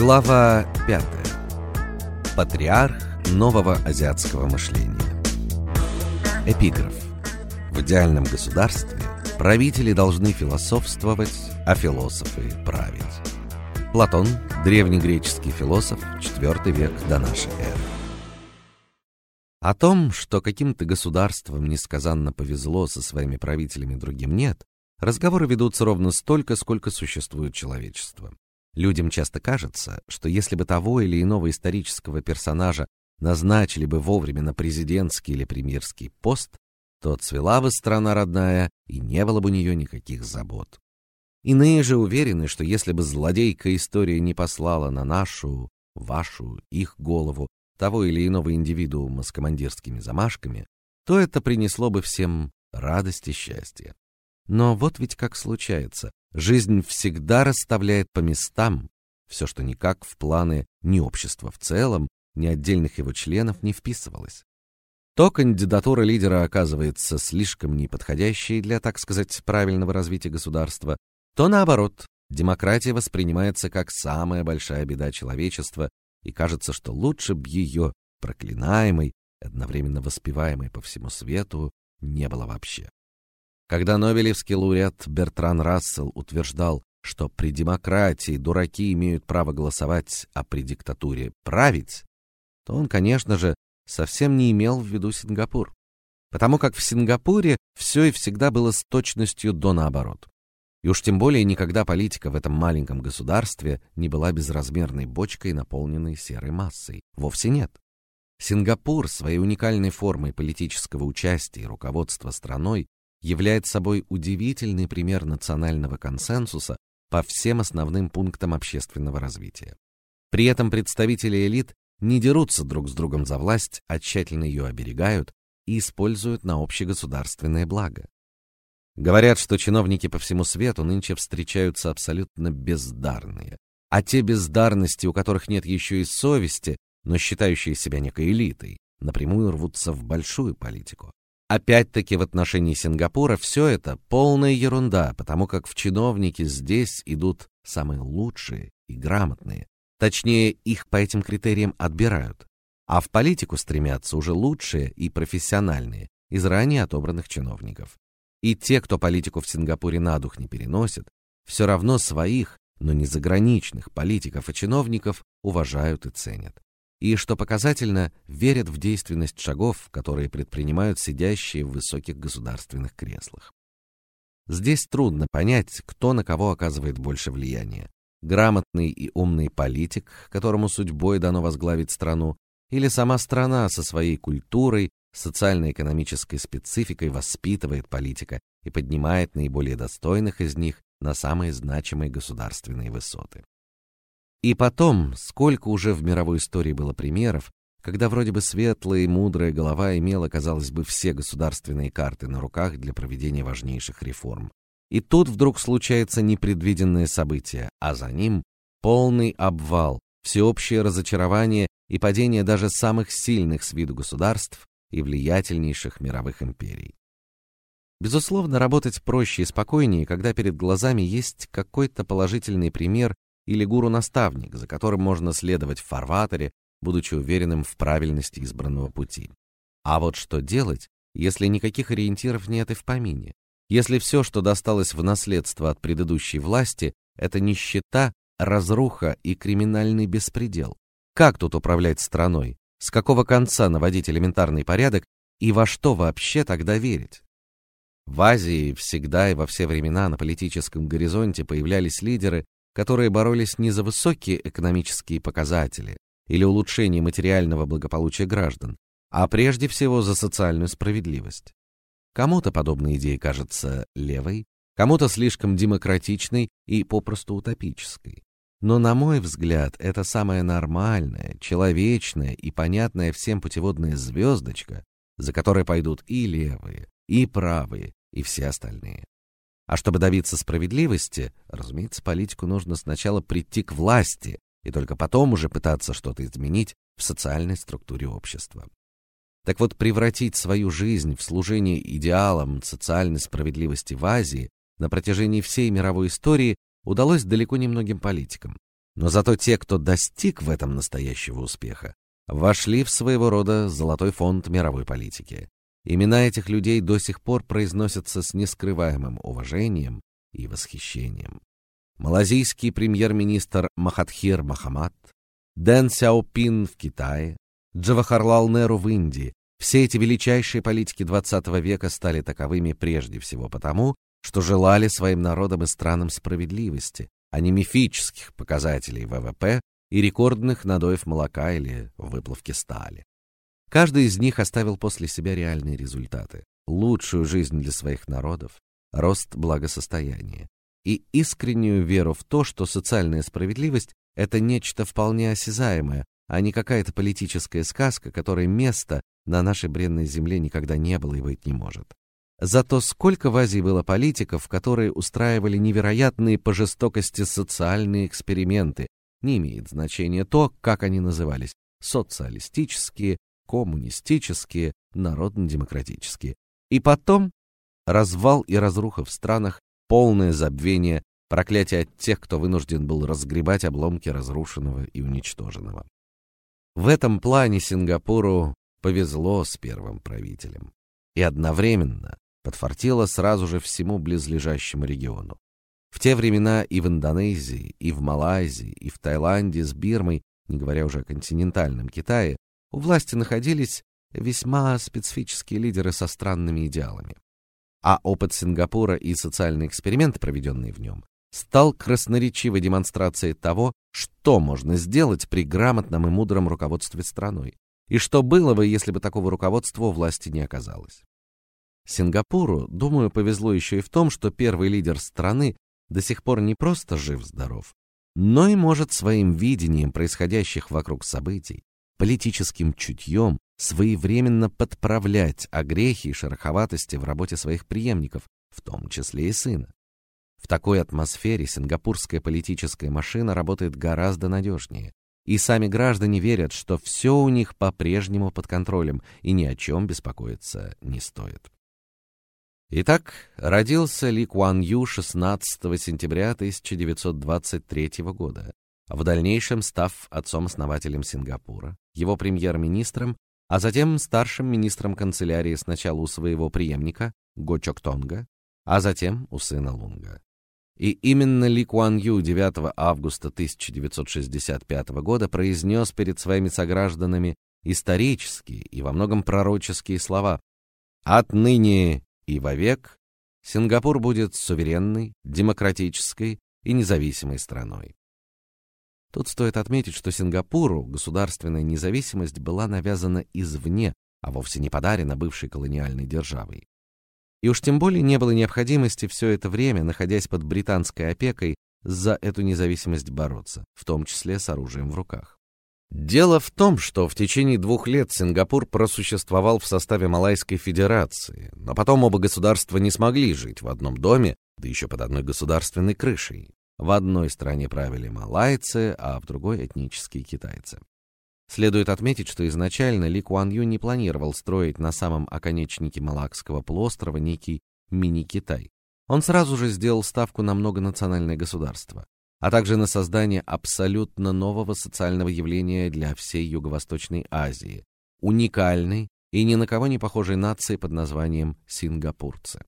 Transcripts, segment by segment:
Глава 5. Патриарх нового азиатского мышления. Эпиграф. В идеальном государстве правители должны философствовать, а философы править. Платон, древнегреческий философ, IV век до нашей эры. О том, что каким-то государствам несказанно повезло со своими правителями, другим нет, разговоры ведутся ровно столько, сколько существует человечество. Людям часто кажется, что если бы того или иного исторического персонажа назначили бы вовремя на президентский или премьерский пост, то цвела бы страна родная и не было бы у нее никаких забот. Иные же уверены, что если бы злодейка история не послала на нашу, вашу, их голову того или иного индивидуума с командирскими замашками, то это принесло бы всем радость и счастье. Но вот ведь как случается, жизнь всегда расставляет по местам все, что никак в планы ни общества в целом, ни отдельных его членов не вписывалось. То кандидатура лидера оказывается слишком неподходящей для, так сказать, правильного развития государства, то наоборот, демократия воспринимается как самая большая беда человечества, и кажется, что лучше б ее проклинаемой, одновременно воспеваемой по всему свету, не было вообще. Когда Нобелевский лауреат Бертран Рассел утверждал, что при демократии дураки имеют право голосовать, а при диктатуре править, то он, конечно же, совсем не имел в виду Сингапур, потому как в Сингапуре все и всегда было с точностью до наоборот. И уж тем более никогда политика в этом маленьком государстве не была безразмерной бочкой, наполненной серой массой. Вовсе нет. Сингапур своей уникальной формой политического участия и руководства страной является собой удивительный пример национального консенсуса по всем основным пунктам общественного развития. При этом представители элит не дерутся друг с другом за власть, а тщательно ее оберегают и используют на общегосударственное благо. Говорят, что чиновники по всему свету нынче встречаются абсолютно бездарные, а те бездарности, у которых нет еще и совести, но считающие себя некой элитой, напрямую рвутся в большую политику. Опять-таки в отношении Сингапура все это полная ерунда, потому как в чиновники здесь идут самые лучшие и грамотные. Точнее, их по этим критериям отбирают. А в политику стремятся уже лучшие и профессиональные из ранее отобранных чиновников. И те, кто политику в Сингапуре на дух не переносит, все равно своих, но не заграничных политиков и чиновников уважают и ценят и, что показательно, верят в действенность шагов, которые предпринимают сидящие в высоких государственных креслах. Здесь трудно понять, кто на кого оказывает больше влияния: грамотный и умный политик, которому судьбой дано возглавить страну, или сама страна со своей культурой, социально-экономической спецификой воспитывает политика и поднимает наиболее достойных из них на самые значимые государственные высоты. И потом, сколько уже в мировой истории было примеров, когда вроде бы светлая и мудрая голова имела, казалось бы, все государственные карты на руках для проведения важнейших реформ. И тут вдруг случается непредвиденное событие, а за ним полный обвал, всеобщее разочарование и падение даже самых сильных с виду государств и влиятельнейших мировых империй. Безусловно, работать проще и спокойнее, когда перед глазами есть какой-то положительный пример или гуру-наставник, за которым можно следовать в фарватере, будучи уверенным в правильности избранного пути. А вот что делать, если никаких ориентиров нет и в помине? Если все, что досталось в наследство от предыдущей власти, это нищета, разруха и криминальный беспредел? Как тут управлять страной? С какого конца наводить элементарный порядок и во что вообще тогда верить? В Азии всегда и во все времена на политическом горизонте появлялись лидеры, которые боролись не за высокие экономические показатели или улучшение материального благополучия граждан, а прежде всего за социальную справедливость. Кому-то подобная идея кажется левой, кому-то слишком демократичной и попросту утопической. Но на мой взгляд, это самая нормальная, человечная и понятная всем путеводная звездочка, за которой пойдут и левые, и правые, и все остальные. А чтобы добиться справедливости, разумеется, политику нужно сначала прийти к власти и только потом уже пытаться что-то изменить в социальной структуре общества. Так вот, превратить свою жизнь в служение идеалам социальной справедливости в Азии на протяжении всей мировой истории удалось далеко не многим политикам. Но зато те, кто достиг в этом настоящего успеха, вошли в своего рода золотой фонд мировой политики. Имена этих людей до сих пор произносятся с нескрываемым уважением и восхищением. Малазийский премьер-министр Махатхир Махамад, Дэн Сяопин в Китае, Джавахарлал Неру в Индии. Все эти величайшие политики XX века стали таковыми прежде всего потому, что желали своим народам и странам справедливости, а не мифических показателей ВВП и рекордных надоев молока или выплавки стали. Каждый из них оставил после себя реальные результаты: лучшую жизнь для своих народов, рост благосостояния и искреннюю веру в то, что социальная справедливость это нечто вполне осязаемое, а не какая-то политическая сказка, которой места на нашей бренной земле никогда не было и быть не может. Зато сколько в Азии было политиков, которые устраивали невероятные по жестокости социальные эксперименты. Не имеет значения то, как они назывались: социалистические, коммунистические, народно-демократические. И потом развал и разруха в странах, полное забвение, проклятие от тех, кто вынужден был разгребать обломки разрушенного и уничтоженного. В этом плане Сингапуру повезло с первым правителем. И одновременно подфартило сразу же всему близлежащему региону. В те времена и в Индонезии, и в Малайзии, и в Таиланде с Бирмой, не говоря уже о континентальном Китае, у власти находились весьма специфические лидеры со странными идеалами. А опыт Сингапура и социальный эксперимент, проведенный в нем, стал красноречивой демонстрацией того, что можно сделать при грамотном и мудром руководстве страной, и что было бы, если бы такого руководства у власти не оказалось. Сингапуру, думаю, повезло еще и в том, что первый лидер страны до сих пор не просто жив-здоров, но и может своим видением происходящих вокруг событий, политическим чутьем своевременно подправлять огрехи и шероховатости в работе своих преемников, в том числе и сына. В такой атмосфере сингапурская политическая машина работает гораздо надежнее, и сами граждане верят, что все у них по-прежнему под контролем и ни о чем беспокоиться не стоит. Итак, родился Ли Куан Ю 16 сентября 1923 года, в дальнейшем став отцом-основателем Сингапура, его премьер-министром, а затем старшим министром канцелярии сначала у своего преемника Го Чок Тонга, а затем у сына Лунга. И именно Ли Куан Ю 9 августа 1965 года произнес перед своими согражданами исторические и во многом пророческие слова: "Отныне и вовек Сингапур будет суверенной, демократической и независимой страной. Тут стоит отметить, что Сингапуру государственная независимость была навязана извне, а вовсе не подарена бывшей колониальной державой. И уж тем более не было необходимости все это время, находясь под британской опекой, за эту независимость бороться, в том числе с оружием в руках. Дело в том, что в течение двух лет Сингапур просуществовал в составе Малайской Федерации, но потом оба государства не смогли жить в одном доме, да еще под одной государственной крышей. В одной стране правили малайцы, а в другой этнические китайцы. Следует отметить, что изначально Ли Куан Ю не планировал строить на самом оконечнике Малакского полуострова некий мини-Китай. Он сразу же сделал ставку на многонациональное государство а также на создание абсолютно нового социального явления для всей Юго-Восточной Азии, уникальной и ни на кого не похожей нации под названием сингапурцы.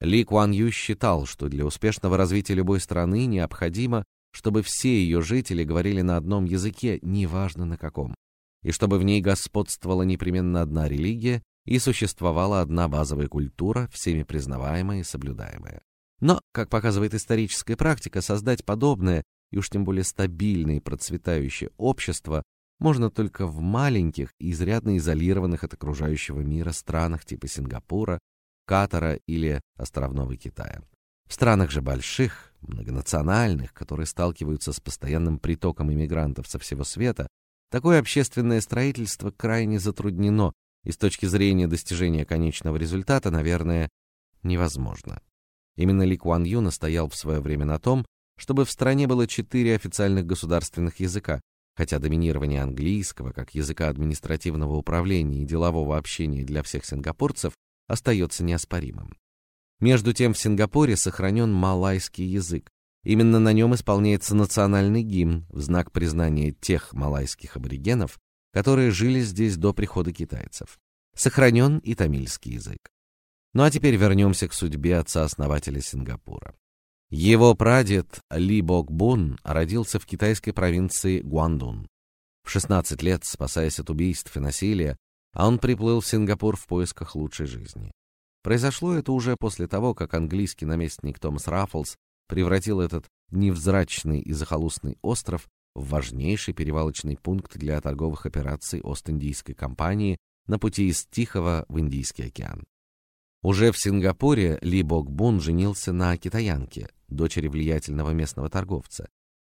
Ли Куан Ю считал, что для успешного развития любой страны необходимо, чтобы все ее жители говорили на одном языке, неважно на каком, и чтобы в ней господствовала непременно одна религия и существовала одна базовая культура, всеми признаваемая и соблюдаемая. Но, как показывает историческая практика, создать подобное и уж тем более стабильное и процветающее общество можно только в маленьких и изрядно изолированных от окружающего мира странах типа Сингапура, Катара или островного Китая. В странах же больших, многонациональных, которые сталкиваются с постоянным притоком иммигрантов со всего света, такое общественное строительство крайне затруднено и с точки зрения достижения конечного результата, наверное, невозможно. Именно Ли Куан Ю настоял в свое время на том, чтобы в стране было четыре официальных государственных языка, хотя доминирование английского как языка административного управления и делового общения для всех сингапурцев остается неоспоримым. Между тем в Сингапуре сохранен малайский язык, Именно на нем исполняется национальный гимн в знак признания тех малайских аборигенов, которые жили здесь до прихода китайцев. Сохранен и тамильский язык. Ну а теперь вернемся к судьбе отца-основателя Сингапура. Его прадед Ли Бок Бун родился в китайской провинции Гуандун. В 16 лет, спасаясь от убийств и насилия, он приплыл в Сингапур в поисках лучшей жизни. Произошло это уже после того, как английский наместник Томас Раффлс превратил этот невзрачный и захолустный остров в важнейший перевалочный пункт для торговых операций Ост-Индийской компании на пути из Тихого в Индийский океан. Уже в Сингапуре Ли Бок Бун женился на китаянке, дочери влиятельного местного торговца.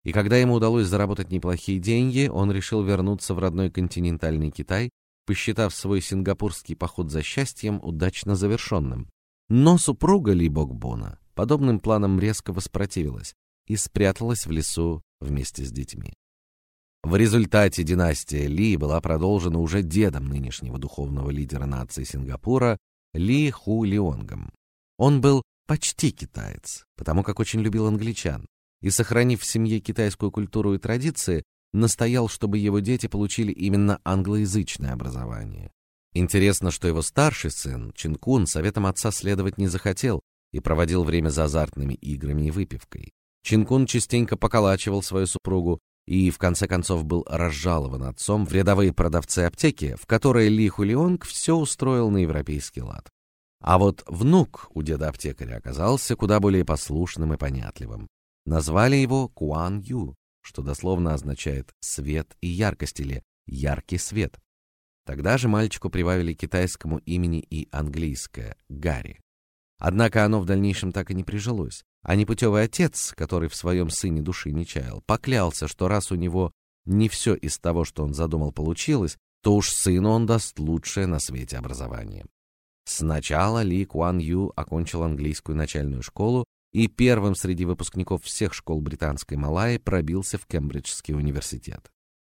И когда ему удалось заработать неплохие деньги, он решил вернуться в родной континентальный Китай, посчитав свой сингапурский поход за счастьем удачно завершенным. Но супруга Ли Бок Буна подобным планам резко воспротивилась и спряталась в лесу вместе с детьми. В результате династия Ли была продолжена уже дедом нынешнего духовного лидера нации Сингапура Ли Ху Лионгом. Он был почти китаец, потому как очень любил англичан, и, сохранив в семье китайскую культуру и традиции, настоял, чтобы его дети получили именно англоязычное образование. Интересно, что его старший сын, Чинкун, советом отца следовать не захотел и проводил время за азартными играми и выпивкой. Чинкун частенько поколачивал свою супругу и в конце концов был разжалован отцом в рядовые продавцы аптеки, в которые Ли Хулионг все устроил на европейский лад. А вот внук у деда аптекаря оказался куда более послушным и понятливым. Назвали его Куан Ю, что дословно означает свет и яркость или яркий свет. Тогда же мальчику прибавили китайскому имени и английское Гарри. Однако оно в дальнейшем так и не прижилось. А непутевый отец, который в своем сыне души не чаял, поклялся, что раз у него не все из того, что он задумал, получилось, то уж сыну он даст лучшее на свете образование. Сначала Ли Куан Ю окончил английскую начальную школу и первым среди выпускников всех школ британской Малайи пробился в Кембриджский университет.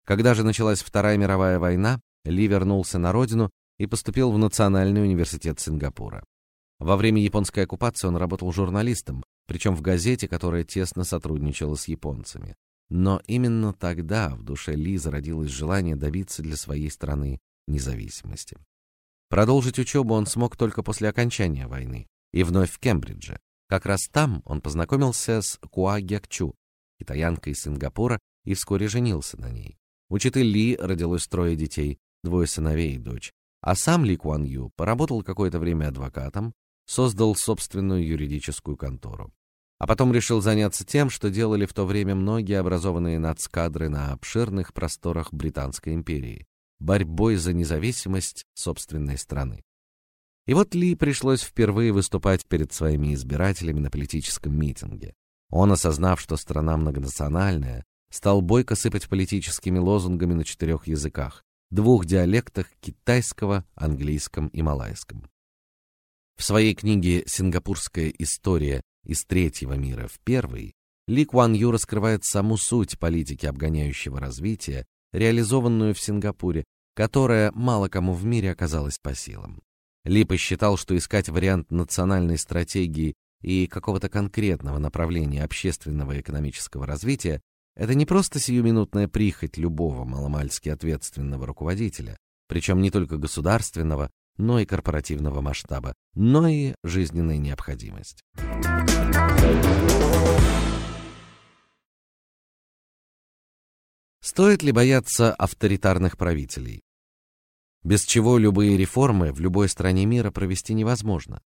Когда же началась Вторая мировая война, Ли вернулся на родину и поступил в Национальный университет Сингапура. Во время японской оккупации он работал журналистом, причем в газете, которая тесно сотрудничала с японцами. Но именно тогда в душе Ли зародилось желание добиться для своей страны независимости. Продолжить учебу он смог только после окончания войны и вновь в Кембридже. Как раз там он познакомился с Куа Гякчу, китаянкой из Сингапура, и вскоре женился на ней. У Читы Ли родилось трое детей, двое сыновей и дочь. А сам Ли Куан Ю поработал какое-то время адвокатом, создал собственную юридическую контору. А потом решил заняться тем, что делали в то время многие образованные нацкадры на обширных просторах Британской империи борьбой за независимость собственной страны. И вот Ли пришлось впервые выступать перед своими избирателями на политическом митинге. Он, осознав, что страна многонациональная, стал бойко сыпать политическими лозунгами на четырех языках, двух диалектах китайского, английском и малайском. В своей книге Сингапурская история из третьего мира в первый Ли Куан Ю раскрывает саму суть политики обгоняющего развития, реализованную в Сингапуре, которая мало кому в мире оказалась по силам. Ли посчитал, что искать вариант национальной стратегии и какого-то конкретного направления общественного и экономического развития это не просто сиюминутная прихоть любого маломальски ответственного руководителя, причем не только государственного, но и корпоративного масштаба, но и жизненная необходимость. Стоит ли бояться авторитарных правителей? Без чего любые реформы в любой стране мира провести невозможно.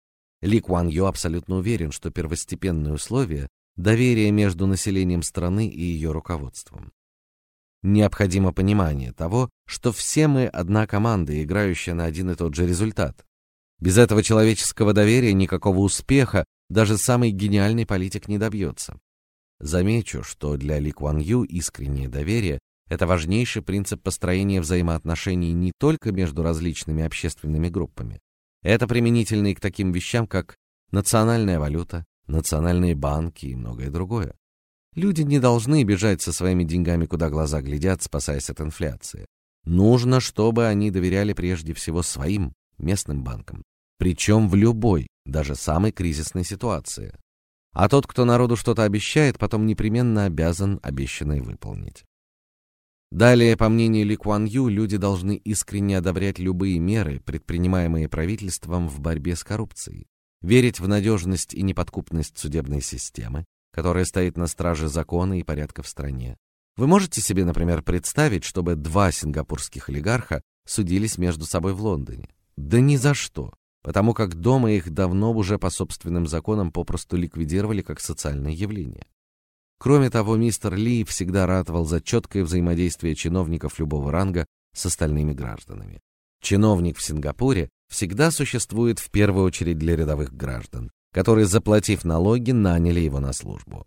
Ли Куан Ю абсолютно уверен, что первостепенное условие доверие между населением страны и ее руководством. Необходимо понимание того, что все мы одна команда, играющая на один и тот же результат. Без этого человеческого доверия никакого успеха даже самый гениальный политик не добьется. Замечу, что для Ли Куан Ю искреннее доверие это важнейший принцип построения взаимоотношений не только между различными общественными группами. Это применительно и к таким вещам, как национальная валюта, национальные банки и многое другое. Люди не должны бежать со своими деньгами, куда глаза глядят, спасаясь от инфляции. Нужно, чтобы они доверяли прежде всего своим местным банкам, причем в любой, даже самой кризисной ситуации. а тот, кто народу что-то обещает, потом непременно обязан обещанное выполнить. Далее, по мнению Ли Куан Ю, люди должны искренне одобрять любые меры, предпринимаемые правительством в борьбе с коррупцией, верить в надежность и неподкупность судебной системы, которая стоит на страже закона и порядка в стране. Вы можете себе, например, представить, чтобы два сингапурских олигарха судились между собой в Лондоне? Да ни за что, потому как дома их давно уже по собственным законам попросту ликвидировали как социальное явление. Кроме того, мистер Ли всегда ратовал за четкое взаимодействие чиновников любого ранга с остальными гражданами. Чиновник в Сингапуре всегда существует в первую очередь для рядовых граждан, которые, заплатив налоги, наняли его на службу.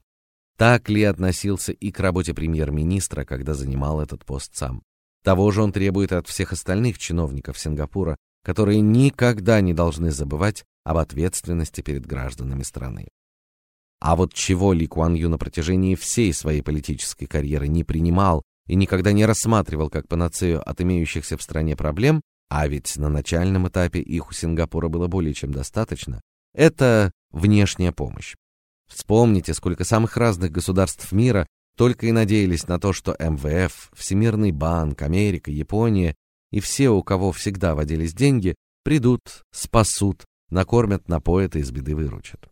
Так Ли относился и к работе премьер-министра, когда занимал этот пост сам. Того же он требует от всех остальных чиновников Сингапура, которые никогда не должны забывать об ответственности перед гражданами страны. А вот чего Ли Куан Ю на протяжении всей своей политической карьеры не принимал и никогда не рассматривал как панацею от имеющихся в стране проблем, а ведь на начальном этапе их у Сингапура было более чем достаточно, это внешняя помощь. Вспомните, сколько самых разных государств мира только и надеялись на то, что МВФ, Всемирный банк, Америка, Япония и все, у кого всегда водились деньги, придут, спасут, накормят, напоят и из беды выручат.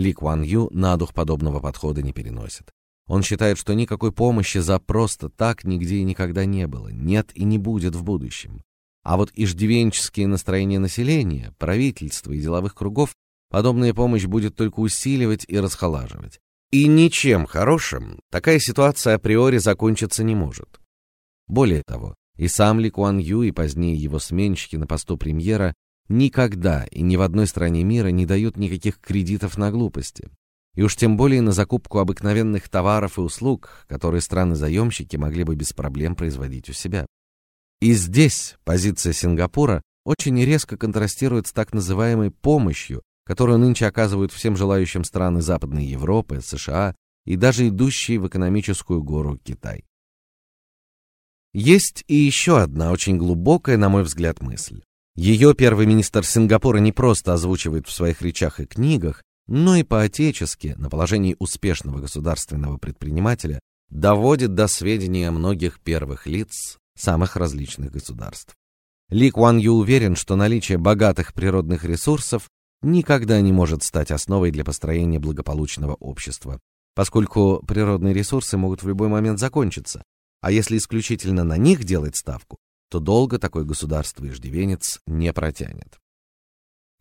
Ли Куан Ю на дух подобного подхода не переносит. Он считает, что никакой помощи за просто так нигде и никогда не было, нет и не будет в будущем. А вот иждивенческие настроения населения, правительства и деловых кругов подобная помощь будет только усиливать и расхолаживать. И ничем хорошим такая ситуация априори закончиться не может. Более того, и сам Ли Куан Ю, и позднее его сменщики на посту премьера никогда и ни в одной стране мира не дают никаких кредитов на глупости. И уж тем более на закупку обыкновенных товаров и услуг, которые страны-заемщики могли бы без проблем производить у себя. И здесь позиция Сингапура очень резко контрастирует с так называемой помощью, которую нынче оказывают всем желающим страны Западной Европы, США и даже идущие в экономическую гору Китай. Есть и еще одна очень глубокая, на мой взгляд, мысль. Ее первый министр Сингапура не просто озвучивает в своих речах и книгах, но и по-отечески, на положении успешного государственного предпринимателя, доводит до сведения многих первых лиц самых различных государств. Ли Куан Ю уверен, что наличие богатых природных ресурсов никогда не может стать основой для построения благополучного общества, поскольку природные ресурсы могут в любой момент закончиться, а если исключительно на них делать ставку, то долго такое государство иждивенец не протянет.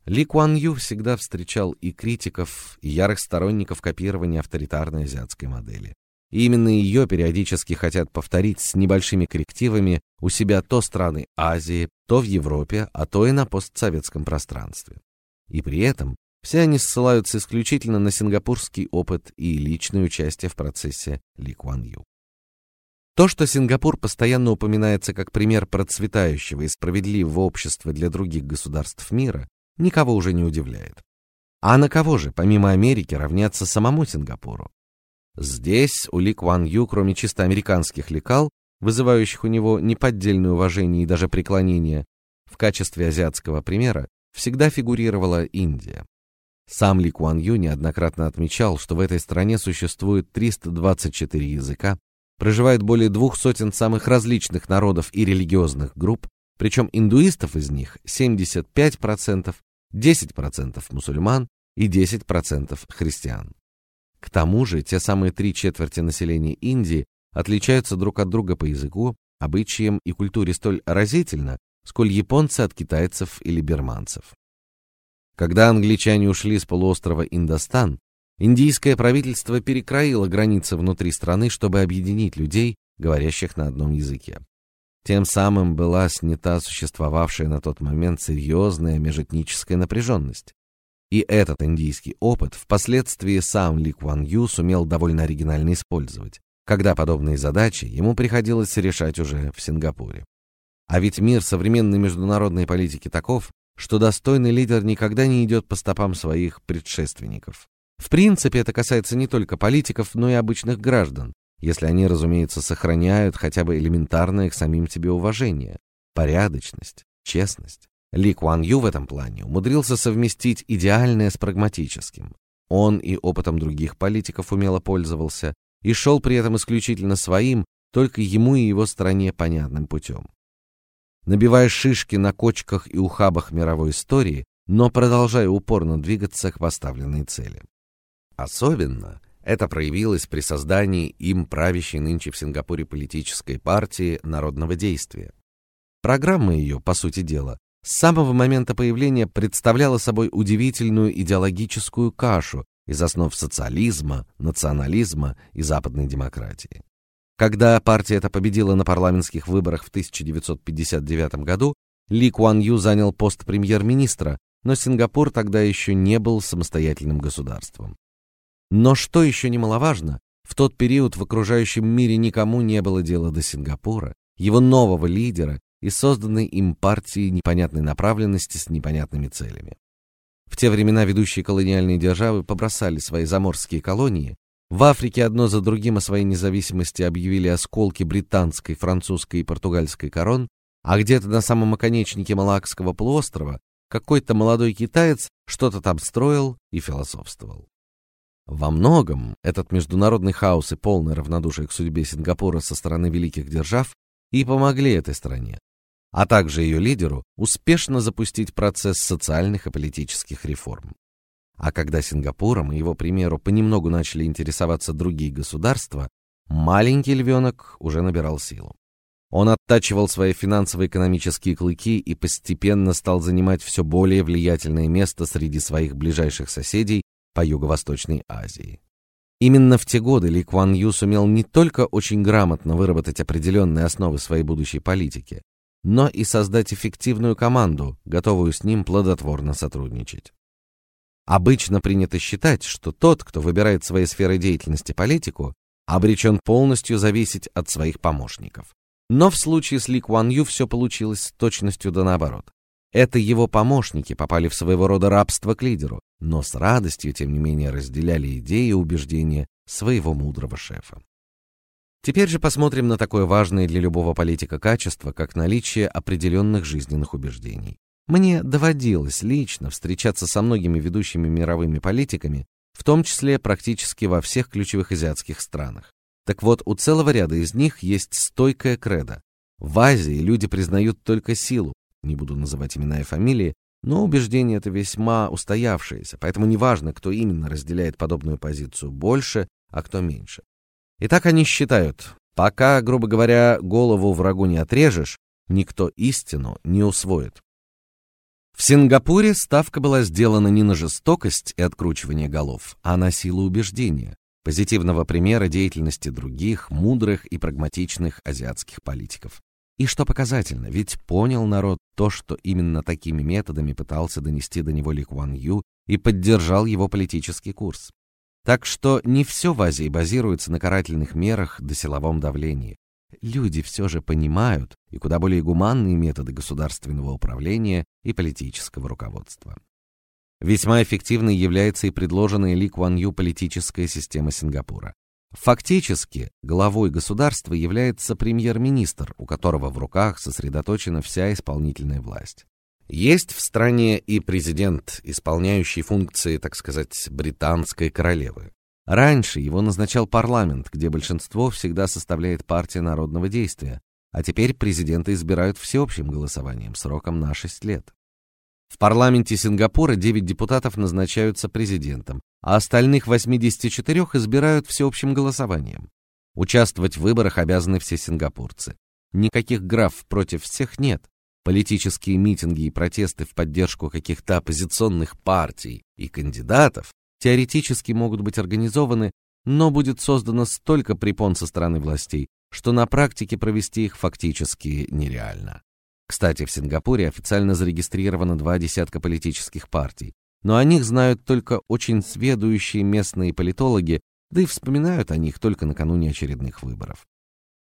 Ли Куан Ю всегда встречал и критиков, и ярых сторонников копирования авторитарной азиатской модели. И именно ее периодически хотят повторить с небольшими коррективами у себя то страны Азии, то в Европе, а то и на постсоветском пространстве. И при этом все они ссылаются исключительно на сингапурский опыт и личное участие в процессе Ли Куан Ю. То, что Сингапур постоянно упоминается как пример процветающего и справедливого общества для других государств мира, никого уже не удивляет. А на кого же, помимо Америки, равняться самому Сингапуру? Здесь у Ли Куан Ю, кроме чисто американских лекал, вызывающих у него неподдельное уважение и даже преклонение, в качестве азиатского примера всегда фигурировала Индия. Сам Ли Куан Ю неоднократно отмечал, что в этой стране существует 324 языка, проживает более двух сотен самых различных народов и религиозных групп, причем индуистов из них 75%, 10% мусульман и 10% христиан. К тому же те самые три четверти населения Индии отличаются друг от друга по языку, обычаям и культуре столь разительно, сколь японцы от китайцев или бирманцев. Когда англичане ушли с полуострова Индостан, Индийское правительство перекроило границы внутри страны, чтобы объединить людей, говорящих на одном языке. Тем самым была снята существовавшая на тот момент серьезная межэтническая напряженность. И этот индийский опыт впоследствии сам Ли Куан Ю сумел довольно оригинально использовать, когда подобные задачи ему приходилось решать уже в Сингапуре. А ведь мир современной международной политики таков, что достойный лидер никогда не идет по стопам своих предшественников. В принципе, это касается не только политиков, но и обычных граждан, если они, разумеется, сохраняют хотя бы элементарное к самим себе уважение, порядочность, честность. Ли Куан Ю в этом плане умудрился совместить идеальное с прагматическим. он и опытом других политиков умело пользовался и шел при этом исключительно своим, только ему и его стране понятным путем. Набивая шишки на кочках и ухабах мировой истории, но продолжая упорно двигаться к поставленной цели. Особенно это проявилось при создании им правящей нынче в Сингапуре политической партии народного действия. Программа ее, по сути дела, с самого момента появления представляла собой удивительную идеологическую кашу из основ социализма, национализма и западной демократии. Когда партия эта победила на парламентских выборах в 1959 году, Ли Куан Ю занял пост премьер-министра, но Сингапур тогда еще не был самостоятельным государством. Но что еще немаловажно, в тот период в окружающем мире никому не было дела до Сингапура, его нового лидера и созданной им партии непонятной направленности с непонятными целями. В те времена ведущие колониальные державы побросали свои заморские колонии, в Африке одно за другим о своей независимости объявили осколки британской, французской и португальской корон, а где-то на самом оконечнике Малакского полуострова какой-то молодой китаец что-то там строил и философствовал. Во многом этот международный хаос и полное равнодушие к судьбе Сингапура со стороны великих держав и помогли этой стране, а также ее лидеру успешно запустить процесс социальных и политических реформ. А когда Сингапуром и его примеру понемногу начали интересоваться другие государства, маленький львенок уже набирал силу. Он оттачивал свои финансово-экономические клыки и постепенно стал занимать все более влиятельное место среди своих ближайших соседей по Юго-Восточной Азии. Именно в те годы Ли Куан Ю сумел не только очень грамотно выработать определенные основы своей будущей политики, но и создать эффективную команду, готовую с ним плодотворно сотрудничать. Обычно принято считать, что тот, кто выбирает своей сферой деятельности политику, обречен полностью зависеть от своих помощников. Но в случае с Ли Куан Ю все получилось с точностью да наоборот. Это его помощники попали в своего рода рабство к лидеру, но с радостью, тем не менее, разделяли идеи и убеждения своего мудрого шефа. Теперь же посмотрим на такое важное для любого политика качество, как наличие определенных жизненных убеждений. Мне доводилось лично встречаться со многими ведущими мировыми политиками, в том числе практически во всех ключевых азиатских странах. Так вот, у целого ряда из них есть стойкая кредо. В Азии люди признают только силу, не буду называть имена и фамилии, но убеждение это весьма устоявшееся, поэтому неважно, кто именно разделяет подобную позицию больше, а кто меньше. Итак, они считают, пока, грубо говоря, голову врагу не отрежешь, никто истину не усвоит. В Сингапуре ставка была сделана не на жестокость и откручивание голов, а на силу убеждения, позитивного примера деятельности других мудрых и прагматичных азиатских политиков. И что показательно, ведь понял народ то, что именно такими методами пытался донести до него Ли Куан Ю и поддержал его политический курс. Так что не все в Азии базируется на карательных мерах да силовом давлении. Люди все же понимают и куда более гуманные методы государственного управления и политического руководства. Весьма эффективной является и предложенная Ли Куан Ю политическая система Сингапура. Фактически, главой государства является премьер-министр, у которого в руках сосредоточена вся исполнительная власть. Есть в стране и президент, исполняющий функции, так сказать, британской королевы. Раньше его назначал парламент, где большинство всегда составляет партия народного действия, а теперь президента избирают всеобщим голосованием сроком на 6 лет. В парламенте Сингапура 9 депутатов назначаются президентом, а остальных 84 избирают всеобщим голосованием. Участвовать в выборах обязаны все сингапурцы. Никаких граф против всех нет. Политические митинги и протесты в поддержку каких-то оппозиционных партий и кандидатов теоретически могут быть организованы, но будет создано столько препон со стороны властей, что на практике провести их фактически нереально. Кстати, в Сингапуре официально зарегистрировано два десятка политических партий, но о них знают только очень сведущие местные политологи, да и вспоминают о них только накануне очередных выборов.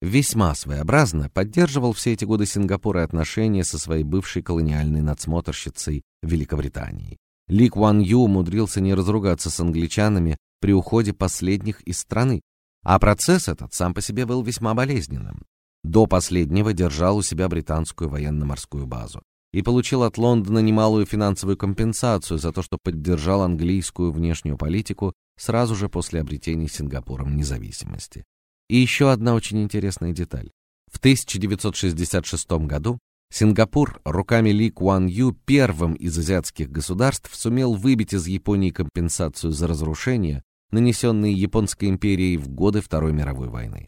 Весьма своеобразно поддерживал все эти годы Сингапур отношения со своей бывшей колониальной надсмотрщицей Великобританией. Ли Куан Ю умудрился не разругаться с англичанами при уходе последних из страны, а процесс этот сам по себе был весьма болезненным. До последнего держал у себя британскую военно-морскую базу. и получил от Лондона немалую финансовую компенсацию за то, что поддержал английскую внешнюю политику сразу же после обретения Сингапуром независимости. И еще одна очень интересная деталь. В 1966 году Сингапур руками Ли Куан Ю первым из азиатских государств сумел выбить из Японии компенсацию за разрушения, нанесенные Японской империей в годы Второй мировой войны.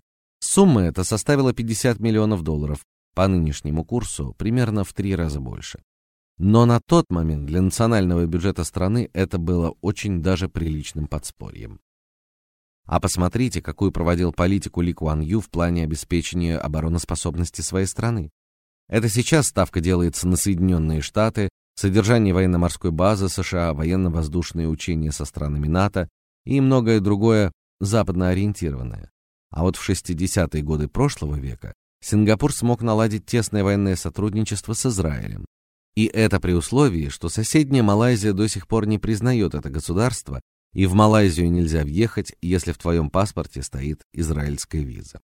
Сумма эта составила 50 миллионов долларов, по нынешнему курсу примерно в три раза больше. Но на тот момент для национального бюджета страны это было очень даже приличным подспорьем. А посмотрите, какую проводил политику Ли Куан Ю в плане обеспечения обороноспособности своей страны. Это сейчас ставка делается на Соединенные Штаты, содержание военно-морской базы США, военно-воздушные учения со странами НАТО и многое другое западно ориентированное. А вот в 60-е годы прошлого века Сингапур смог наладить тесное военное сотрудничество с Израилем. И это при условии, что соседняя Малайзия до сих пор не признает это государство и в Малайзию нельзя въехать, если в твоем паспорте стоит израильская виза.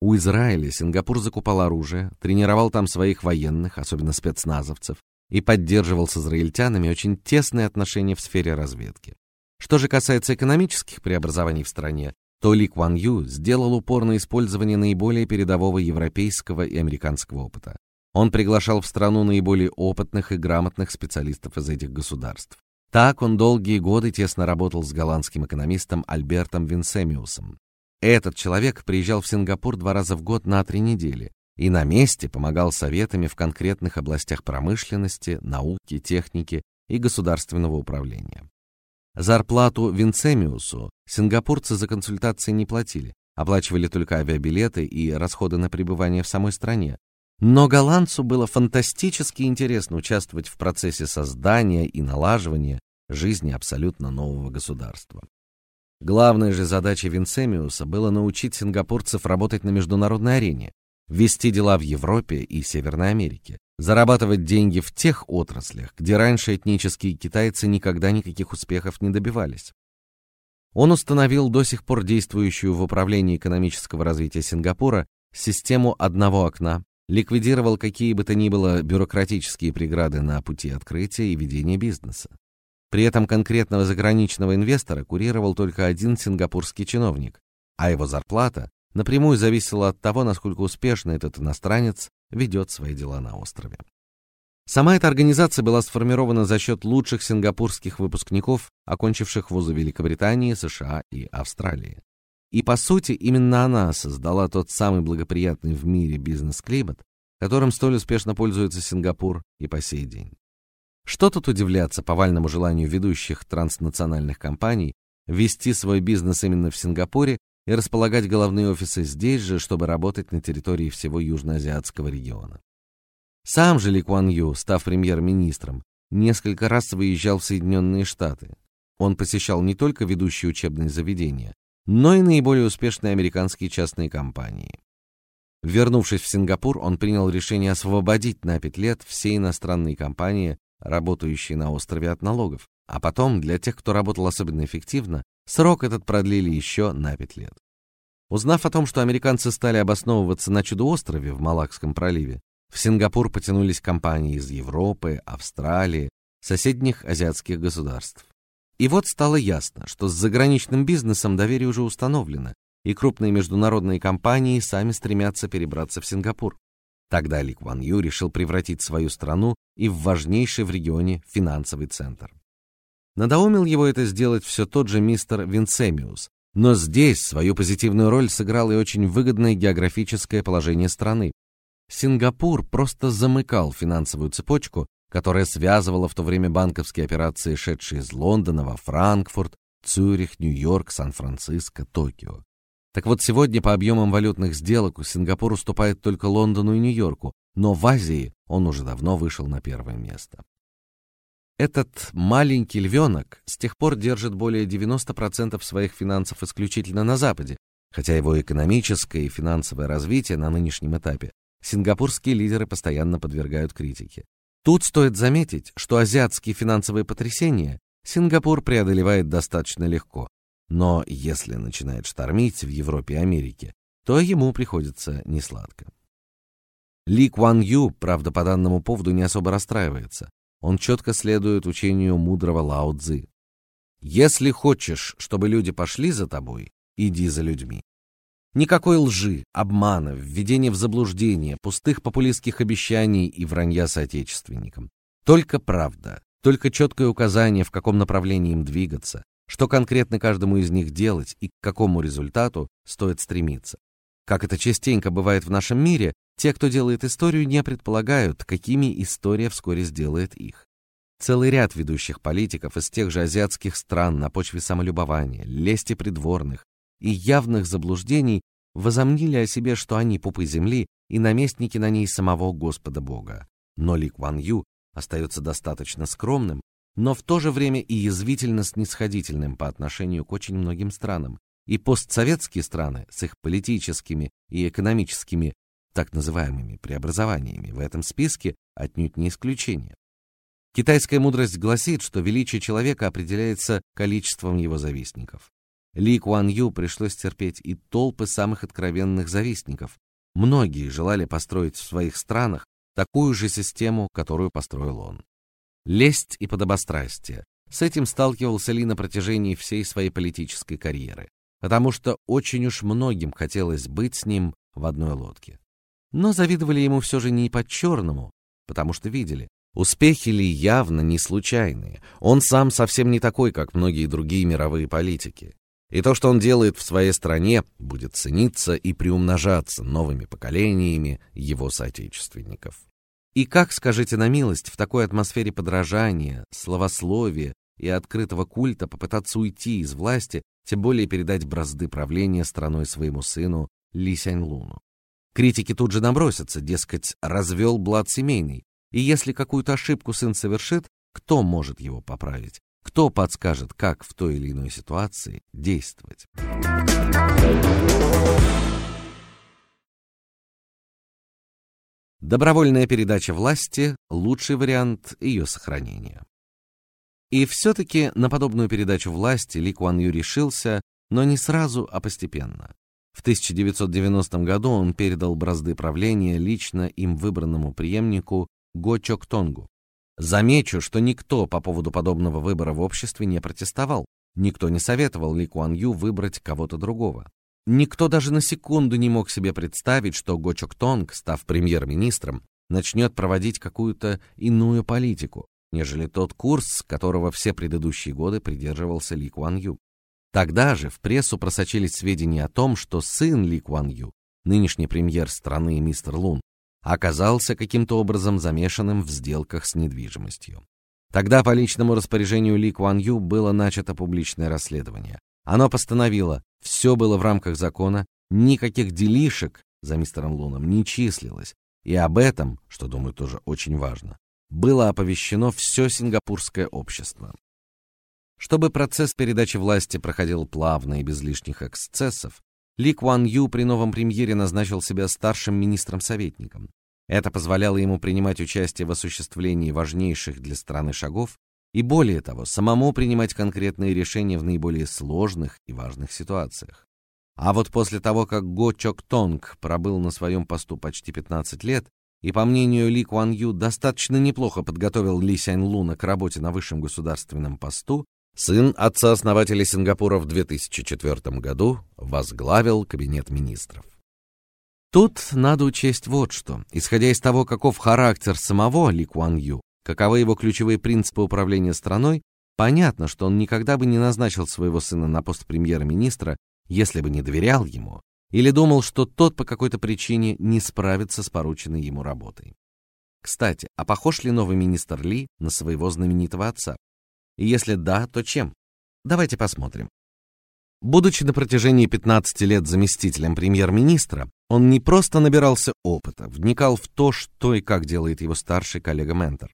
У Израиля Сингапур закупал оружие, тренировал там своих военных, особенно спецназовцев, и поддерживал с израильтянами очень тесные отношения в сфере разведки. Что же касается экономических преобразований в стране, то Ли Куан Ю сделал упор на использование наиболее передового европейского и американского опыта. Он приглашал в страну наиболее опытных и грамотных специалистов из этих государств. Так он долгие годы тесно работал с голландским экономистом Альбертом Винсемиусом. Этот человек приезжал в Сингапур два раза в год на три недели и на месте помогал советами в конкретных областях промышленности, науки, техники и государственного управления. Зарплату Винсемиусу сингапурцы за консультации не платили, оплачивали только авиабилеты и расходы на пребывание в самой стране, но голландцу было фантастически интересно участвовать в процессе создания и налаживания жизни абсолютно нового государства. Главной же задачей Винсемиуса было научить сингапурцев работать на международной арене, вести дела в Европе и Северной Америке, зарабатывать деньги в тех отраслях, где раньше этнические китайцы никогда никаких успехов не добивались. Он установил до сих пор действующую в управлении экономического развития Сингапура систему одного окна, ликвидировал какие бы то ни было бюрократические преграды на пути открытия и ведения бизнеса. При этом конкретного заграничного инвестора курировал только один сингапурский чиновник, а его зарплата напрямую зависела от того, насколько успешно этот иностранец ведет свои дела на острове. Сама эта организация была сформирована за счет лучших сингапурских выпускников, окончивших вузы Великобритании, США и Австралии. И по сути, именно она создала тот самый благоприятный в мире бизнес-климат, которым столь успешно пользуется Сингапур и по сей день. Что тут удивляться повальному желанию ведущих транснациональных компаний вести свой бизнес именно в Сингапуре и располагать головные офисы здесь же, чтобы работать на территории всего южноазиатского региона. Сам же Ли Куан Ю, став премьер-министром, несколько раз выезжал в Соединенные Штаты. Он посещал не только ведущие учебные заведения, но и наиболее успешные американские частные компании. Вернувшись в Сингапур, он принял решение освободить на пять лет все иностранные компании, работающие на острове от налогов, а потом для тех, кто работал особенно эффективно, срок этот продлили еще на пять лет. Узнав о том, что американцы стали обосновываться на чудо-острове в Малакском проливе, в Сингапур потянулись компании из Европы, Австралии, соседних азиатских государств. И вот стало ясно, что с заграничным бизнесом доверие уже установлено, и крупные международные компании сами стремятся перебраться в Сингапур. Тогда Ли Куан Ю решил превратить свою страну и в важнейший в регионе финансовый центр. Надоумил его это сделать все тот же мистер Винсемиус, но здесь свою позитивную роль сыграло и очень выгодное географическое положение страны. Сингапур просто замыкал финансовую цепочку, которая связывала в то время банковские операции, шедшие из Лондона во Франкфурт, Цюрих, Нью-Йорк, Сан-Франциско, Токио. Так вот, сегодня по объемам валютных сделок Сингапур уступает только Лондону и Нью-Йорку, но в Азии он уже давно вышел на первое место. Этот маленький львенок с тех пор держит более 90% своих финансов исключительно на Западе, хотя его экономическое и финансовое развитие на нынешнем этапе сингапурские лидеры постоянно подвергают критике. Тут стоит заметить, что азиатские финансовые потрясения Сингапур преодолевает достаточно легко, но если начинает штормить в Европе и Америке, то ему приходится несладко. Ли Куан Ю, правда, по данному поводу не особо расстраивается. Он четко следует учению мудрого Лао Цзы. Если хочешь, чтобы люди пошли за тобой, иди за людьми. Никакой лжи, обмана, введения в заблуждение, пустых популистских обещаний и вранья соотечественникам. Только правда, только четкое указание, в каком направлении им двигаться, что конкретно каждому из них делать и к какому результату стоит стремиться. Как это частенько бывает в нашем мире, те, кто делает историю, не предполагают, какими история вскоре сделает их. Целый ряд ведущих политиков из тех же азиатских стран на почве самолюбования, лести придворных и явных заблуждений возомнили о себе, что они пупы земли и наместники на ней самого Господа Бога. Но Ли Куан Ю остается достаточно скромным, но в то же время и язвительно снисходительным по отношению к очень многим странам. И постсоветские страны с их политическими и экономическими так называемыми преобразованиями в этом списке отнюдь не исключение. Китайская мудрость гласит, что величие человека определяется количеством его завистников. Ли Куан Ю пришлось терпеть и толпы самых откровенных завистников. Многие желали построить в своих странах такую же систему, которую построил он. Лесть и подобострастие. С этим сталкивался Ли на протяжении всей своей политической карьеры, потому что очень уж многим хотелось быть с ним в одной лодке. Но завидовали ему все же не по-черному, потому что видели, Успехи ли явно не случайные. Он сам совсем не такой, как многие другие мировые политики. И то, что он делает в своей стране, будет цениться и приумножаться новыми поколениями его соотечественников. И как, скажите на милость, в такой атмосфере подражания, словословия и открытого культа попытаться уйти из власти, тем более передать бразды правления страной своему сыну Ли Сяньлуну? Критики тут же набросятся, дескать, развел блад семейный, и если какую-то ошибку сын совершит, кто может его поправить? Кто подскажет, как в той или иной ситуации действовать? Добровольная передача власти лучший вариант ее сохранения. И все таки на подобную передачу власти Ли Куан Ю решился, но не сразу, а постепенно. В 1990 году он передал бразды правления лично им выбранному преемнику Го Чок Тонгу. Замечу, что никто по поводу подобного выбора в обществе не протестовал. Никто не советовал Ли Куан Ю выбрать кого-то другого. Никто даже на секунду не мог себе представить, что Го Чок Тонг, став премьер-министром, начнет проводить какую-то иную политику, нежели тот курс, которого все предыдущие годы придерживался Ли Куан Ю. Тогда же в прессу просочились сведения о том, что сын Ли Куан Ю, нынешний премьер страны мистер Лун, оказался каким-то образом замешанным в сделках с недвижимостью. Тогда по личному распоряжению Ли Куан Ю было начато публичное расследование. Оно постановило, все было в рамках закона, никаких делишек за мистером Луном не числилось, и об этом, что, думаю, тоже очень важно, было оповещено все сингапурское общество. Чтобы процесс передачи власти проходил плавно и без лишних эксцессов, ли Куан Ю при новом премьере назначил себя старшим министром-советником. Это позволяло ему принимать участие в осуществлении важнейших для страны шагов и более того, самому принимать конкретные решения в наиболее сложных и важных ситуациях. А вот после того, как Го Чок Тонг пробыл на своем посту почти 15 лет, и по мнению Ли Куан Ю достаточно неплохо подготовил Ли Сянь Луна к работе на высшем государственном посту, Сын отца-основателя Сингапура в 2004 году возглавил кабинет министров. Тут надо учесть вот что. Исходя из того, каков характер самого Ли Куан Ю, каковы его ключевые принципы управления страной, понятно, что он никогда бы не назначил своего сына на пост премьер-министра, если бы не доверял ему или думал, что тот по какой-то причине не справится с порученной ему работой. Кстати, а похож ли новый министр Ли на своего знаменитого отца? И если да, то чем? Давайте посмотрим. Будучи на протяжении 15 лет заместителем премьер-министра, он не просто набирался опыта, вникал в то, что и как делает его старший коллега-ментор.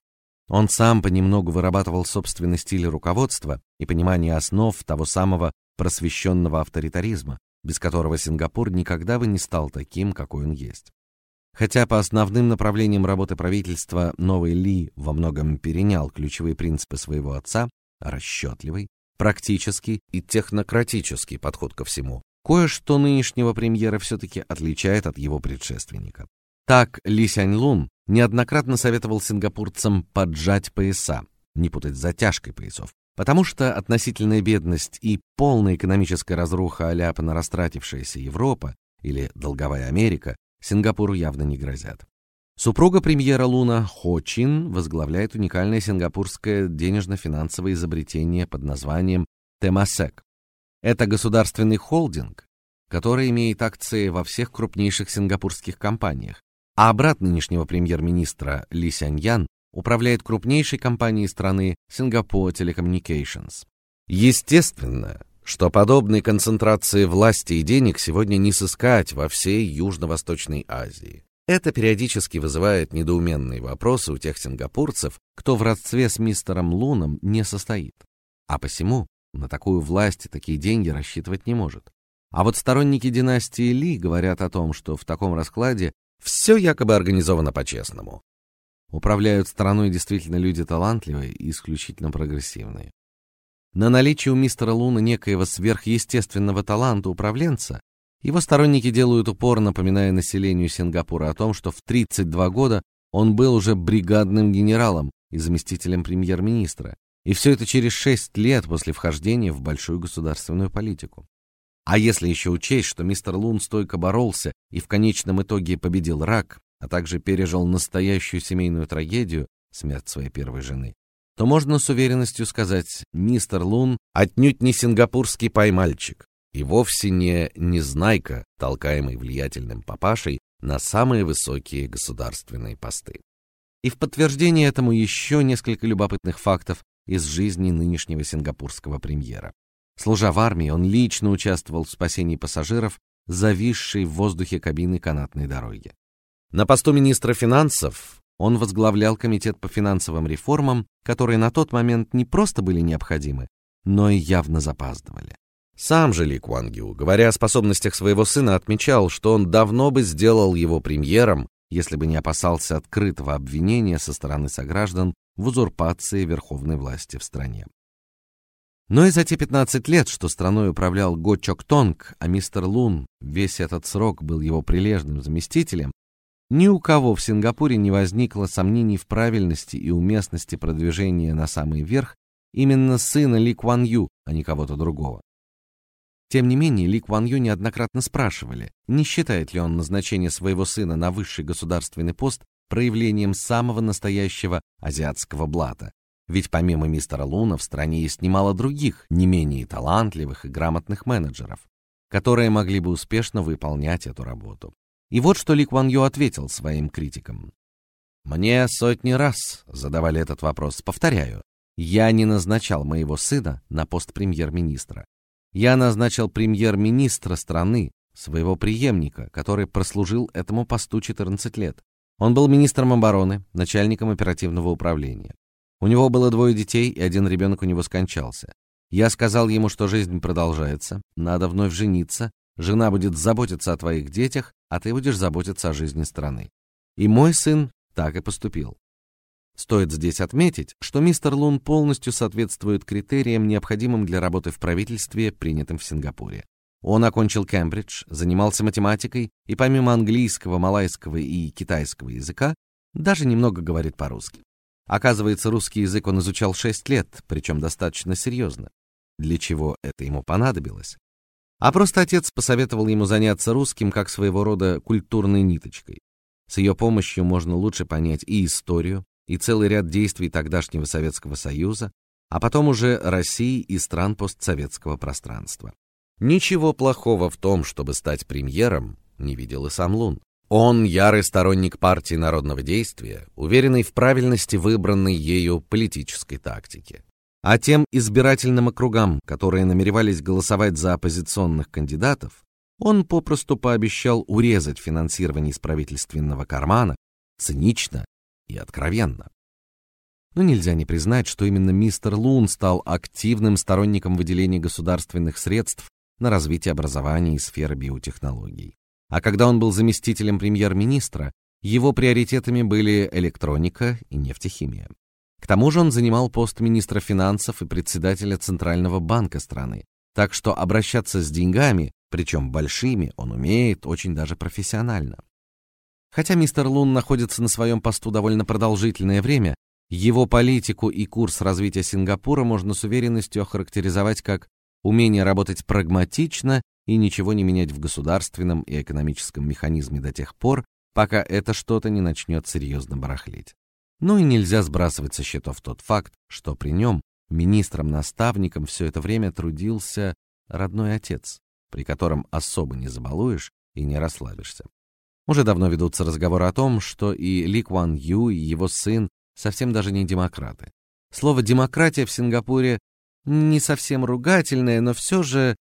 Он сам понемногу вырабатывал собственный стиль руководства и понимание основ того самого просвещенного авторитаризма, без которого Сингапур никогда бы не стал таким, какой он есть. Хотя по основным направлениям работы правительства новый Ли во многом перенял ключевые принципы своего отца, расчетливый, практический и технократический подход ко всему, кое-что нынешнего премьера все таки отличает от его предшественника. Так Ли Сянь Лун неоднократно советовал сингапурцам поджать пояса, не путать с затяжкой поясов, потому что относительная бедность и полная экономическая разруха а-ля растратившаяся Европа или долговая Америка Сингапуру явно не грозят. Супруга премьера Луна Хо Чин возглавляет уникальное сингапурское денежно-финансовое изобретение под названием Темасек. Это государственный холдинг, который имеет акции во всех крупнейших сингапурских компаниях, а брат нынешнего премьер-министра Ли Сяньян управляет крупнейшей компанией страны Singapore Telecommunications. Естественно, что подобной концентрации власти и денег сегодня не сыскать во всей Южно-Восточной Азии. Это периодически вызывает недоуменные вопросы у тех сингапурцев, кто в родстве с мистером Луном не состоит, а посему на такую власть и такие деньги рассчитывать не может. А вот сторонники династии Ли говорят о том, что в таком раскладе все якобы организовано по-честному. Управляют страной действительно люди талантливые и исключительно прогрессивные. На наличие у мистера Луна некоего сверхъестественного таланта управленца его сторонники делают упор, напоминая населению Сингапура о том, что в 32 года он был уже бригадным генералом и заместителем премьер-министра, и все это через шесть лет после вхождения в большую государственную политику. А если еще учесть, что мистер Лун стойко боролся и в конечном итоге победил рак, а также пережил настоящую семейную трагедию, смерть своей первой жены, то можно с уверенностью сказать, мистер Лун отнюдь не сингапурский поймальчик и вовсе не незнайка, толкаемый влиятельным папашей на самые высокие государственные посты. И в подтверждение этому еще несколько любопытных фактов из жизни нынешнего сингапурского премьера. Служа в армии, он лично участвовал в спасении пассажиров, зависшей в воздухе кабины канатной дороги. На посту министра финансов он возглавлял комитет по финансовым реформам, которые на тот момент не просто были необходимы, но и явно запаздывали. Сам же Ли Куан говоря о способностях своего сына, отмечал, что он давно бы сделал его премьером, если бы не опасался открытого обвинения со стороны сограждан в узурпации верховной власти в стране. Но и за те 15 лет, что страной управлял Го Чок Тонг, а мистер Лун весь этот срок был его прилежным заместителем, ни у кого в Сингапуре не возникло сомнений в правильности и уместности продвижения на самый верх именно сына Ли Куан Ю, а не кого-то другого. Тем не менее, Ли Куан Ю неоднократно спрашивали, не считает ли он назначение своего сына на высший государственный пост проявлением самого настоящего азиатского блата. Ведь помимо мистера Луна в стране есть немало других, не менее талантливых и грамотных менеджеров, которые могли бы успешно выполнять эту работу. И вот что Ли Куан Ю ответил своим критикам. Мне сотни раз задавали этот вопрос. Повторяю, я не назначал моего сына на пост премьер-министра. Я назначил премьер-министра страны, своего преемника, который прослужил этому посту 14 лет. Он был министром обороны, начальником оперативного управления. У него было двое детей, и один ребенок у него скончался. Я сказал ему, что жизнь продолжается, надо вновь жениться, Жена будет заботиться о твоих детях, а ты будешь заботиться о жизни страны. И мой сын так и поступил. Стоит здесь отметить, что мистер Лун полностью соответствует критериям, необходимым для работы в правительстве, принятым в Сингапуре. Он окончил Кембридж, занимался математикой и помимо английского, малайского и китайского языка даже немного говорит по-русски. Оказывается, русский язык он изучал шесть лет, причем достаточно серьезно. Для чего это ему понадобилось? А просто отец посоветовал ему заняться русским как своего рода культурной ниточкой. С ее помощью можно лучше понять и историю, и целый ряд действий тогдашнего Советского Союза, а потом уже России и стран постсоветского пространства. Ничего плохого в том, чтобы стать премьером, не видел и сам Лун. Он ярый сторонник партии народного действия, уверенный в правильности выбранной ею политической тактики а тем избирательным округам, которые намеревались голосовать за оппозиционных кандидатов, он попросту пообещал урезать финансирование из правительственного кармана цинично и откровенно. Но нельзя не признать, что именно мистер Лун стал активным сторонником выделения государственных средств на развитие образования и сферы биотехнологий. А когда он был заместителем премьер-министра, его приоритетами были электроника и нефтехимия. К тому же он занимал пост министра финансов и председателя Центрального банка страны, так что обращаться с деньгами, причем большими, он умеет очень даже профессионально. Хотя мистер Лун находится на своем посту довольно продолжительное время, его политику и курс развития Сингапура можно с уверенностью охарактеризовать как умение работать прагматично и ничего не менять в государственном и экономическом механизме до тех пор, пока это что-то не начнет серьезно барахлить. Ну и нельзя сбрасывать со счетов тот факт, что при нем министром-наставником все это время трудился родной отец, при котором особо не забалуешь и не расслабишься. Уже давно ведутся разговоры о том, что и Ли Куан Ю, и его сын совсем даже не демократы. Слово демократия в Сингапуре не совсем ругательное, но все же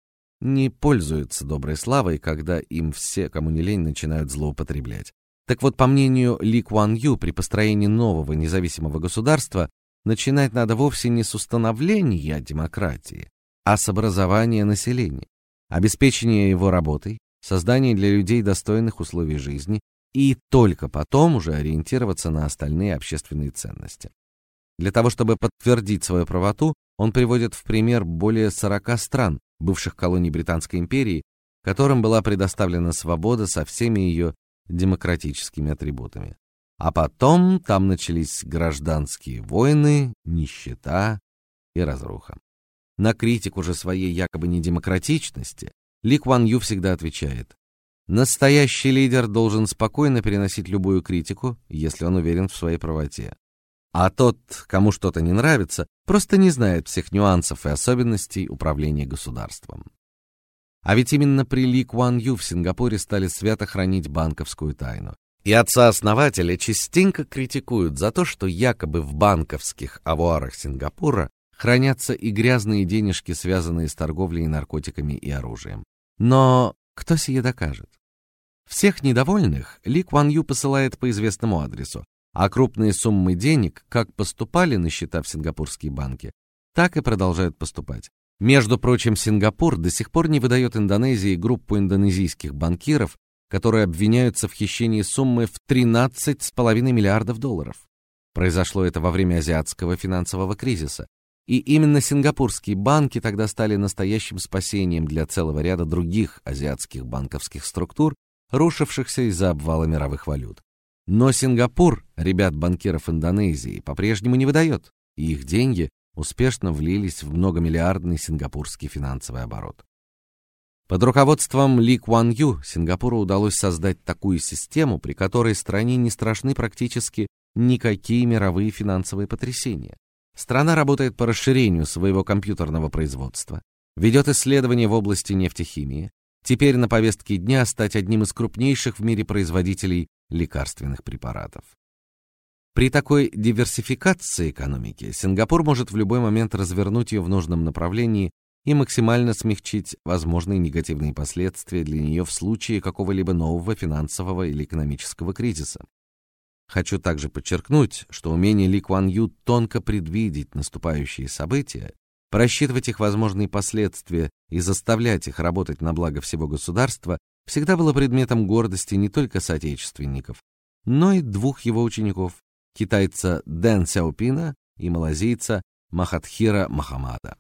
не пользуется доброй славой, когда им все, кому не лень, начинают злоупотреблять. Так вот, по мнению Ли Куан Ю, при построении нового независимого государства начинать надо вовсе не с установления демократии, а с образования населения, обеспечения его работой, создания для людей достойных условий жизни и только потом уже ориентироваться на остальные общественные ценности. Для того, чтобы подтвердить свою правоту, он приводит в пример более 40 стран, бывших колоний Британской империи, которым была предоставлена свобода со всеми ее демократическими атрибутами. А потом там начались гражданские войны, нищета и разруха. На критику же своей якобы недемократичности Ли Куан Ю всегда отвечает: настоящий лидер должен спокойно переносить любую критику, если он уверен в своей правоте. А тот, кому что-то не нравится, просто не знает всех нюансов и особенностей управления государством. А ведь именно при Ли Куан Ю в Сингапуре стали свято хранить банковскую тайну. И отца-основателя частенько критикуют за то, что якобы в банковских авуарах Сингапура хранятся и грязные денежки, связанные с торговлей наркотиками и оружием. Но кто сие докажет? Всех недовольных Ли Куан Ю посылает по известному адресу, а крупные суммы денег как поступали на счета в сингапурские банки, так и продолжают поступать. Между прочим, Сингапур до сих пор не выдает Индонезии группу индонезийских банкиров, которые обвиняются в хищении суммы в 13,5 миллиардов долларов. Произошло это во время азиатского финансового кризиса, и именно сингапурские банки тогда стали настоящим спасением для целого ряда других азиатских банковских структур, рушившихся из-за обвала мировых валют. Но Сингапур ребят-банкиров Индонезии по-прежнему не выдает, и их деньги успешно влились в многомиллиардный сингапурский финансовый оборот. Под руководством Ли Куан Ю Сингапуру удалось создать такую систему, при которой стране не страшны практически никакие мировые финансовые потрясения. Страна работает по расширению своего компьютерного производства, ведет исследования в области нефтехимии. Теперь на повестке дня стать одним из крупнейших в мире производителей лекарственных препаратов. При такой диверсификации экономики Сингапур может в любой момент развернуть ее в нужном направлении и максимально смягчить возможные негативные последствия для нее в случае какого-либо нового финансового или экономического кризиса. Хочу также подчеркнуть, что умение Ли Куан Ю тонко предвидеть наступающие события, просчитывать их возможные последствия и заставлять их работать на благо всего государства всегда было предметом гордости не только соотечественников, но и двух его учеников: китайца Дэн Сяопина и малазийца Махатхира Махамада.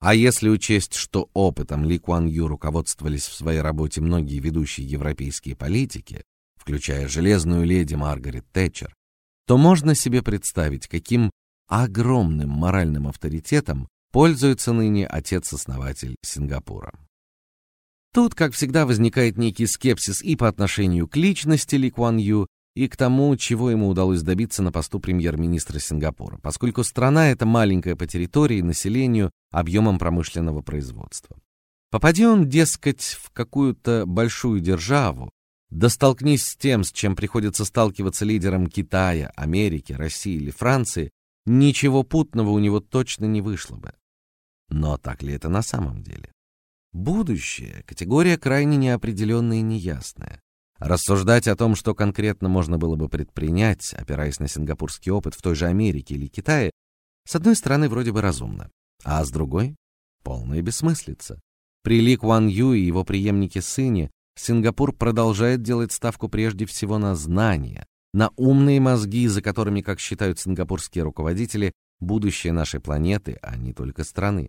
А если учесть, что опытом Ли Куан Ю руководствовались в своей работе многие ведущие европейские политики, включая железную леди Маргарет Тэтчер, то можно себе представить, каким огромным моральным авторитетом пользуется ныне отец-основатель Сингапура. Тут, как всегда, возникает некий скепсис и по отношению к личности Ли Куан Ю, и к тому, чего ему удалось добиться на посту премьер-министра Сингапура, поскольку страна эта маленькая по территории, населению, объемом промышленного производства. Попади он, дескать, в какую-то большую державу, да столкнись с тем, с чем приходится сталкиваться лидерам Китая, Америки, России или Франции, ничего путного у него точно не вышло бы. Но так ли это на самом деле? Будущее категория крайне неопределенная и неясная. Рассуждать о том, что конкретно можно было бы предпринять, опираясь на сингапурский опыт в той же Америке или Китае, с одной стороны вроде бы разумно, а с другой полная бессмыслица. При Ли Куан Ю и его преемнике сыне Сингапур продолжает делать ставку прежде всего на знания, на умные мозги, за которыми, как считают сингапурские руководители, будущее нашей планеты, а не только страны.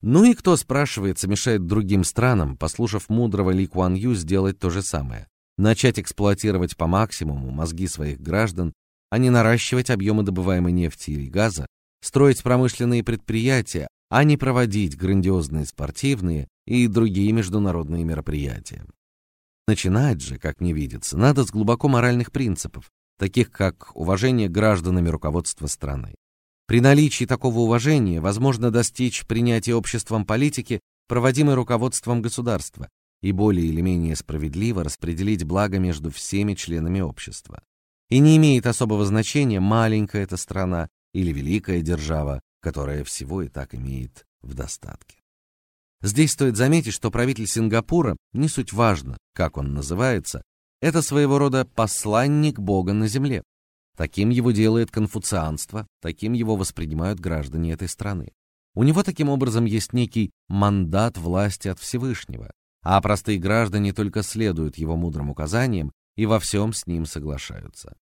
Ну и кто, спрашивается, мешает другим странам, послушав мудрого Ли Куан Ю, сделать то же самое? Начать эксплуатировать по максимуму мозги своих граждан, а не наращивать объемы добываемой нефти и газа, строить промышленные предприятия, а не проводить грандиозные спортивные и другие международные мероприятия. Начинать же, как мне видится, надо с глубоко моральных принципов, таких как уважение гражданами руководства страны. При наличии такого уважения возможно достичь принятия обществом политики, проводимой руководством государства, и более или менее справедливо распределить благо между всеми членами общества. И не имеет особого значения, маленькая эта страна или великая держава, которая всего и так имеет в достатке. Здесь стоит заметить, что правитель Сингапура, не суть важно, как он называется, это своего рода посланник Бога на земле. Таким его делает конфуцианство, таким его воспринимают граждане этой страны. У него таким образом есть некий мандат власти от Всевышнего, а простые граждане только следуют его мудрым указаниям и во всем с ним соглашаются.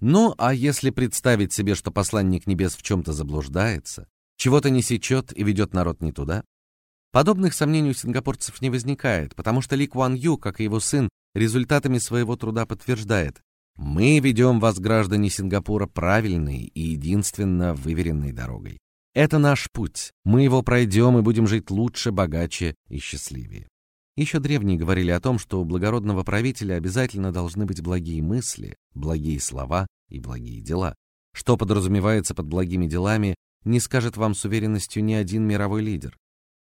Ну, а если представить себе, что посланник небес в чем то заблуждается, чего-то не и ведет народ не туда, подобных сомнений у сингапурцев не возникает, потому что Ли Куан Ю, как и его сын, результатами своего труда подтверждает: мы ведем вас, граждане Сингапура, правильной и единственно выверенной дорогой. Это наш путь. Мы его пройдем и будем жить лучше, богаче и счастливее. Еще древние говорили о том, что у благородного правителя обязательно должны быть благие мысли, благие слова и благие дела. Что подразумевается под благими делами, не скажет вам с уверенностью ни один мировой лидер.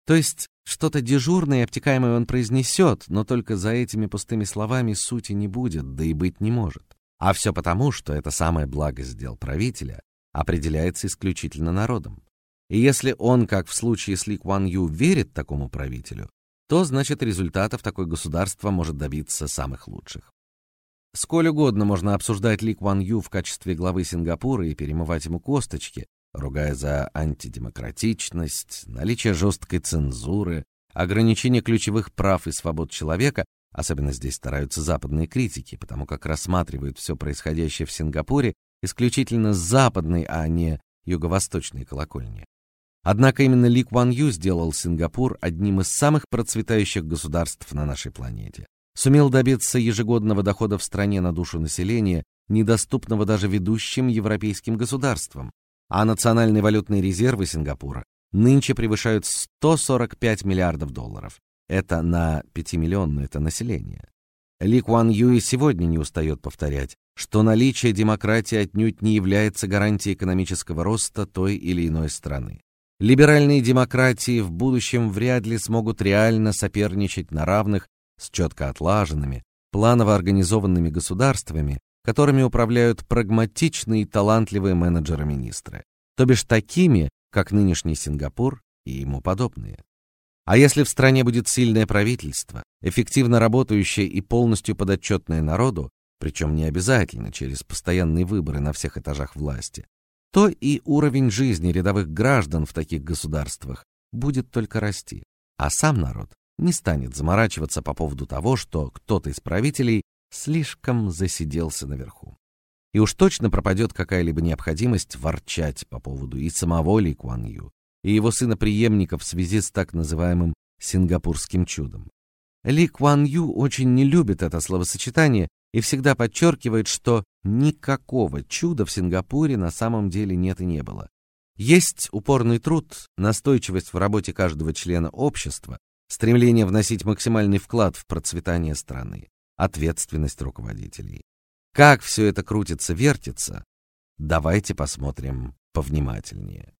То есть что-то дежурное и обтекаемое он произнесет, но только за этими пустыми словами сути не будет, да и быть не может. А все потому, что это самое благость дел правителя определяется исключительно народом. И если он, как в случае с Ли Куан Ю, верит такому правителю, то значит результатов такое государство может добиться самых лучших. Сколь угодно можно обсуждать Ли Куан Ю в качестве главы Сингапура и перемывать ему косточки, ругая за антидемократичность, наличие жесткой цензуры, ограничение ключевых прав и свобод человека, особенно здесь стараются западные критики, потому как рассматривают все происходящее в Сингапуре исключительно с западной, а не юго-восточной колокольни. Однако именно Ли Куан Ю сделал Сингапур одним из самых процветающих государств на нашей планете. Сумел добиться ежегодного дохода в стране на душу населения, недоступного даже ведущим европейским государствам, а национальные валютные резервы Сингапура нынче превышают 145 миллиардов долларов. Это на 5-миллионное это население. Ли Куан и сегодня не устает повторять, что наличие демократии отнюдь не является гарантией экономического роста той или иной страны. Либеральные демократии в будущем вряд ли смогут реально соперничать на равных с четко отлаженными, планово организованными государствами, которыми управляют прагматичные и талантливые менеджеры-министры, то бишь такими, как нынешний Сингапур и ему подобные. А если в стране будет сильное правительство, эффективно работающее и полностью подотчетное народу, причем не обязательно через постоянные выборы на всех этажах власти, то и уровень жизни рядовых граждан в таких государствах будет только расти, а сам народ не станет заморачиваться по поводу того, что кто-то из правителей слишком засиделся наверху. И уж точно пропадет какая-либо необходимость ворчать по поводу и самого Ли Куан Ю, и его сына-преемника в связи с так называемым сингапурским чудом. Ли Куан Ю очень не любит это словосочетание и всегда подчеркивает, что никакого чуда в Сингапуре на самом деле нет и не было. Есть упорный труд, настойчивость в работе каждого члена общества, стремление вносить максимальный вклад в процветание страны, ответственность руководителей. Как все это крутится, вертится, давайте посмотрим повнимательнее.